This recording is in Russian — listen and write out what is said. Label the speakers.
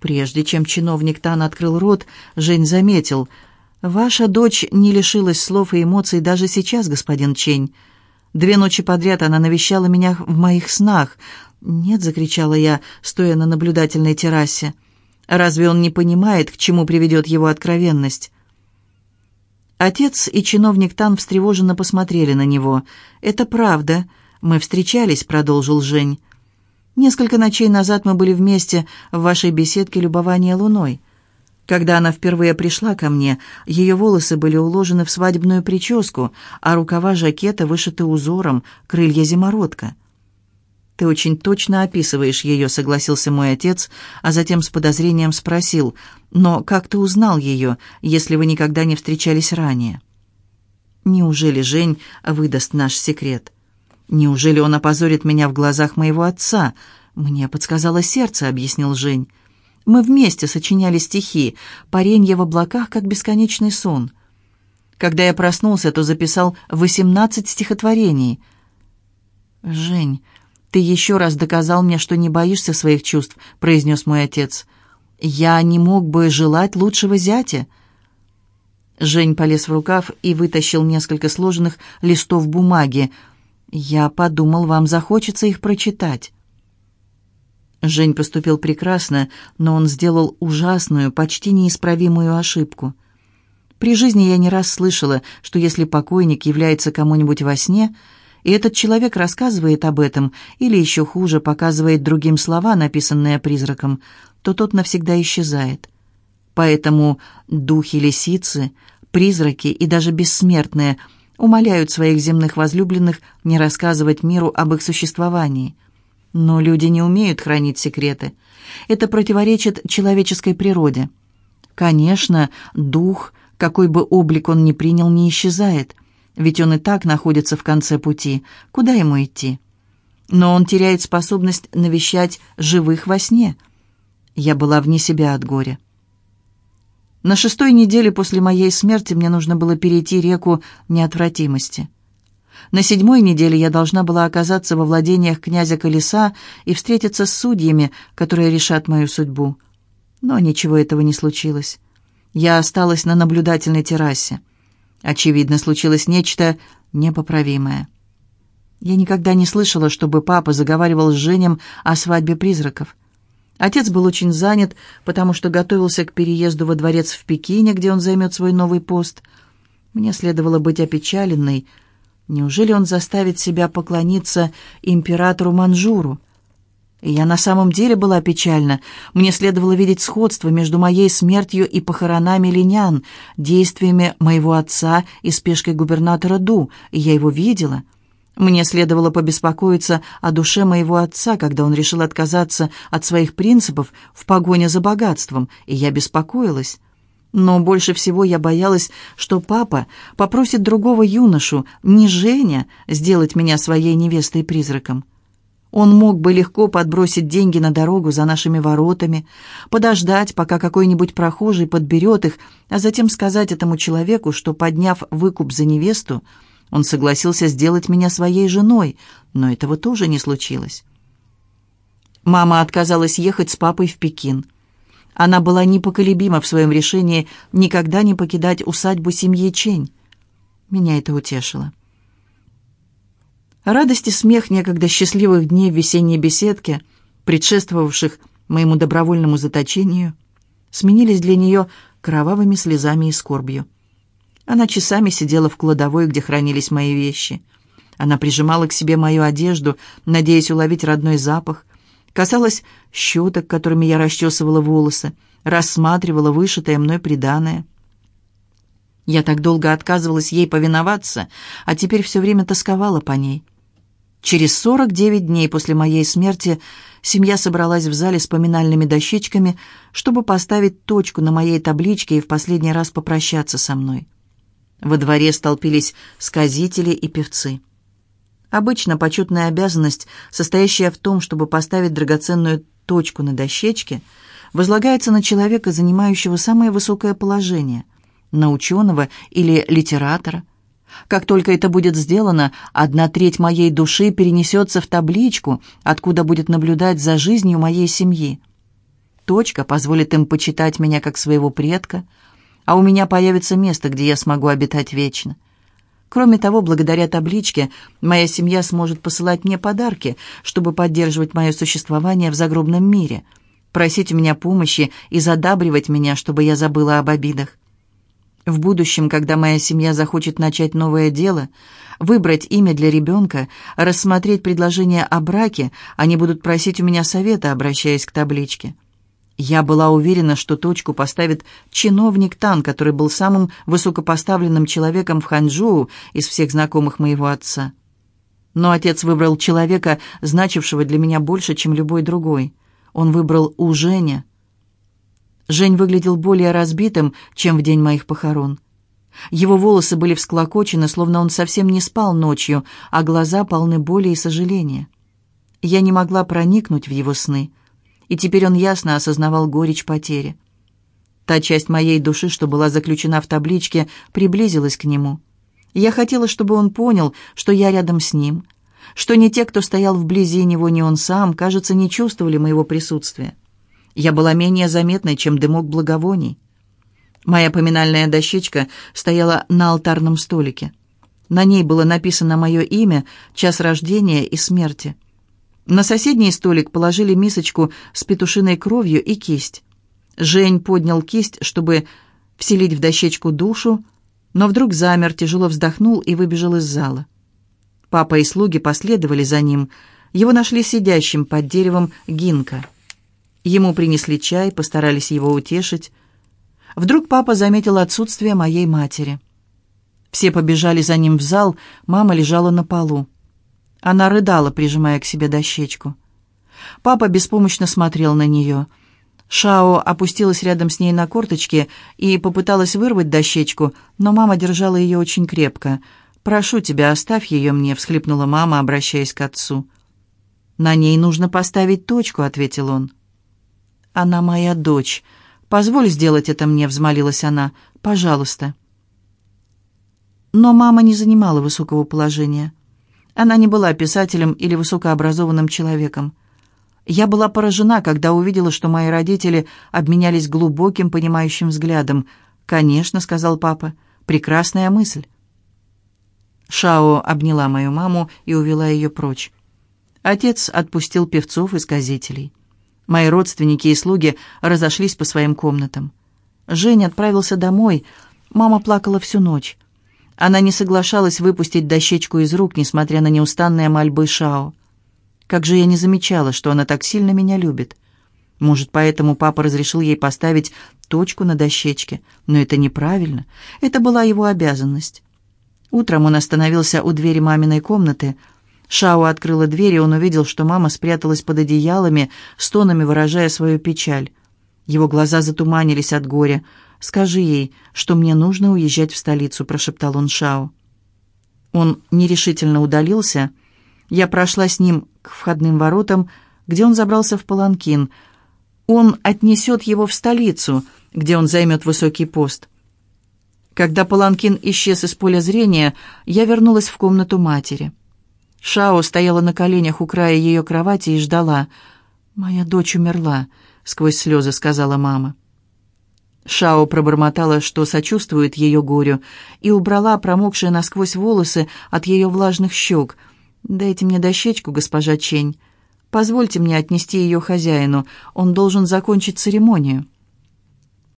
Speaker 1: Прежде чем чиновник Тан открыл рот, Жень заметил. «Ваша дочь не лишилась слов и эмоций даже сейчас, господин Чень. Две ночи подряд она навещала меня в моих снах. «Нет», — закричала я, стоя на наблюдательной террасе. «Разве он не понимает, к чему приведет его откровенность?» Отец и чиновник Тан встревоженно посмотрели на него. «Это правда. Мы встречались», — продолжил Жень. «Несколько ночей назад мы были вместе в вашей беседке любования луной. Когда она впервые пришла ко мне, ее волосы были уложены в свадебную прическу, а рукава жакета вышиты узором, крылья зимородка». «Ты очень точно описываешь ее», — согласился мой отец, а затем с подозрением спросил, «Но как ты узнал ее, если вы никогда не встречались ранее?» «Неужели Жень выдаст наш секрет? Неужели он опозорит меня в глазах моего отца?» «Мне подсказало сердце», — объяснил Жень. «Мы вместе сочиняли стихи, паренье в облаках, как бесконечный сон. Когда я проснулся, то записал восемнадцать стихотворений». «Жень, «Ты еще раз доказал мне, что не боишься своих чувств», — произнес мой отец. «Я не мог бы желать лучшего зятя». Жень полез в рукав и вытащил несколько сложенных листов бумаги. «Я подумал, вам захочется их прочитать». Жень поступил прекрасно, но он сделал ужасную, почти неисправимую ошибку. При жизни я не раз слышала, что если покойник является кому-нибудь во сне — и этот человек рассказывает об этом, или еще хуже, показывает другим слова, написанные призраком, то тот навсегда исчезает. Поэтому духи-лисицы, призраки и даже бессмертные умоляют своих земных возлюбленных не рассказывать миру об их существовании. Но люди не умеют хранить секреты. Это противоречит человеческой природе. Конечно, дух, какой бы облик он ни принял, не исчезает – ведь он и так находится в конце пути. Куда ему идти? Но он теряет способность навещать живых во сне. Я была вне себя от горя. На шестой неделе после моей смерти мне нужно было перейти реку неотвратимости. На седьмой неделе я должна была оказаться во владениях князя Колеса и встретиться с судьями, которые решат мою судьбу. Но ничего этого не случилось. Я осталась на наблюдательной террасе. Очевидно, случилось нечто непоправимое. Я никогда не слышала, чтобы папа заговаривал с Женем о свадьбе призраков. Отец был очень занят, потому что готовился к переезду во дворец в Пекине, где он займет свой новый пост. Мне следовало быть опечаленной. Неужели он заставит себя поклониться императору Манжуру? я на самом деле была печальна. Мне следовало видеть сходство между моей смертью и похоронами линян, действиями моего отца и спешкой губернатора Ду, и я его видела. Мне следовало побеспокоиться о душе моего отца, когда он решил отказаться от своих принципов в погоне за богатством, и я беспокоилась. Но больше всего я боялась, что папа попросит другого юношу, не Женя, сделать меня своей невестой-призраком. Он мог бы легко подбросить деньги на дорогу за нашими воротами, подождать, пока какой-нибудь прохожий подберет их, а затем сказать этому человеку, что, подняв выкуп за невесту, он согласился сделать меня своей женой, но этого тоже не случилось. Мама отказалась ехать с папой в Пекин. Она была непоколебима в своем решении никогда не покидать усадьбу семьи Чень. Меня это утешило. Радость и смех некогда счастливых дней в весенней беседке, предшествовавших моему добровольному заточению, сменились для нее кровавыми слезами и скорбью. Она часами сидела в кладовой, где хранились мои вещи. Она прижимала к себе мою одежду, надеясь уловить родной запах, касалась щеток, которыми я расчесывала волосы, рассматривала вышитое мной приданое. Я так долго отказывалась ей повиноваться, а теперь все время тосковала по ней. Через 49 дней после моей смерти семья собралась в зале с поминальными дощечками, чтобы поставить точку на моей табличке и в последний раз попрощаться со мной. Во дворе столпились сказители и певцы. Обычно почетная обязанность, состоящая в том, чтобы поставить драгоценную точку на дощечке, возлагается на человека, занимающего самое высокое положение, на ученого или литератора – как только это будет сделано, одна треть моей души перенесется в табличку, откуда будет наблюдать за жизнью моей семьи. точка позволит им почитать меня как своего предка, а у меня появится место, где я смогу обитать вечно. Кроме того, благодаря табличке, моя семья сможет посылать мне подарки, чтобы поддерживать мое существование в загробном мире, просить у меня помощи и задабривать меня, чтобы я забыла об обидах. В будущем, когда моя семья захочет начать новое дело, выбрать имя для ребенка, рассмотреть предложение о браке, они будут просить у меня совета, обращаясь к табличке. Я была уверена, что точку поставит чиновник Тан, который был самым высокопоставленным человеком в Ханчжоу из всех знакомых моего отца. Но отец выбрал человека, значившего для меня больше, чем любой другой. Он выбрал у Женя. Жень выглядел более разбитым, чем в день моих похорон. Его волосы были всклокочены, словно он совсем не спал ночью, а глаза полны боли и сожаления. Я не могла проникнуть в его сны, и теперь он ясно осознавал горечь потери. Та часть моей души, что была заключена в табличке, приблизилась к нему. Я хотела, чтобы он понял, что я рядом с ним, что ни те, кто стоял вблизи него, ни он сам, кажется, не чувствовали моего присутствия. Я была менее заметной, чем дымок благовоний. Моя поминальная дощечка стояла на алтарном столике. На ней было написано мое имя, час рождения и смерти. На соседний столик положили мисочку с петушиной кровью и кисть. Жень поднял кисть, чтобы вселить в дощечку душу, но вдруг замер, тяжело вздохнул и выбежал из зала. Папа и слуги последовали за ним. Его нашли сидящим под деревом гинка. Ему принесли чай, постарались его утешить. Вдруг папа заметил отсутствие моей матери. Все побежали за ним в зал, мама лежала на полу. Она рыдала, прижимая к себе дощечку. Папа беспомощно смотрел на нее. Шао опустилась рядом с ней на корточки и попыталась вырвать дощечку, но мама держала ее очень крепко. «Прошу тебя, оставь ее мне», — всхлипнула мама, обращаясь к отцу. «На ней нужно поставить точку», — ответил он. «Она моя дочь. Позволь сделать это мне», — взмолилась она. «Пожалуйста». Но мама не занимала высокого положения. Она не была писателем или высокообразованным человеком. Я была поражена, когда увидела, что мои родители обменялись глубоким понимающим взглядом. «Конечно», — сказал папа, — «прекрасная мысль». Шао обняла мою маму и увела ее прочь. Отец отпустил певцов и сказителей. Мои родственники и слуги разошлись по своим комнатам. Женя отправился домой. Мама плакала всю ночь. Она не соглашалась выпустить дощечку из рук, несмотря на неустанные мольбы Шао. Как же я не замечала, что она так сильно меня любит. Может, поэтому папа разрешил ей поставить точку на дощечке. Но это неправильно. Это была его обязанность. Утром он остановился у двери маминой комнаты – Шао открыла дверь, и он увидел, что мама спряталась под одеялами, стонами выражая свою печаль. Его глаза затуманились от горя. «Скажи ей, что мне нужно уезжать в столицу», — прошептал он Шао. Он нерешительно удалился. Я прошла с ним к входным воротам, где он забрался в паланкин. Он отнесет его в столицу, где он займет высокий пост. Когда паланкин исчез из поля зрения, я вернулась в комнату матери. Шао стояла на коленях у края ее кровати и ждала. «Моя дочь умерла», — сквозь слезы сказала мама. Шао пробормотала, что сочувствует ее горю, и убрала промокшие насквозь волосы от ее влажных щек. «Дайте мне дощечку, госпожа Чень. Позвольте мне отнести ее хозяину. Он должен закончить церемонию».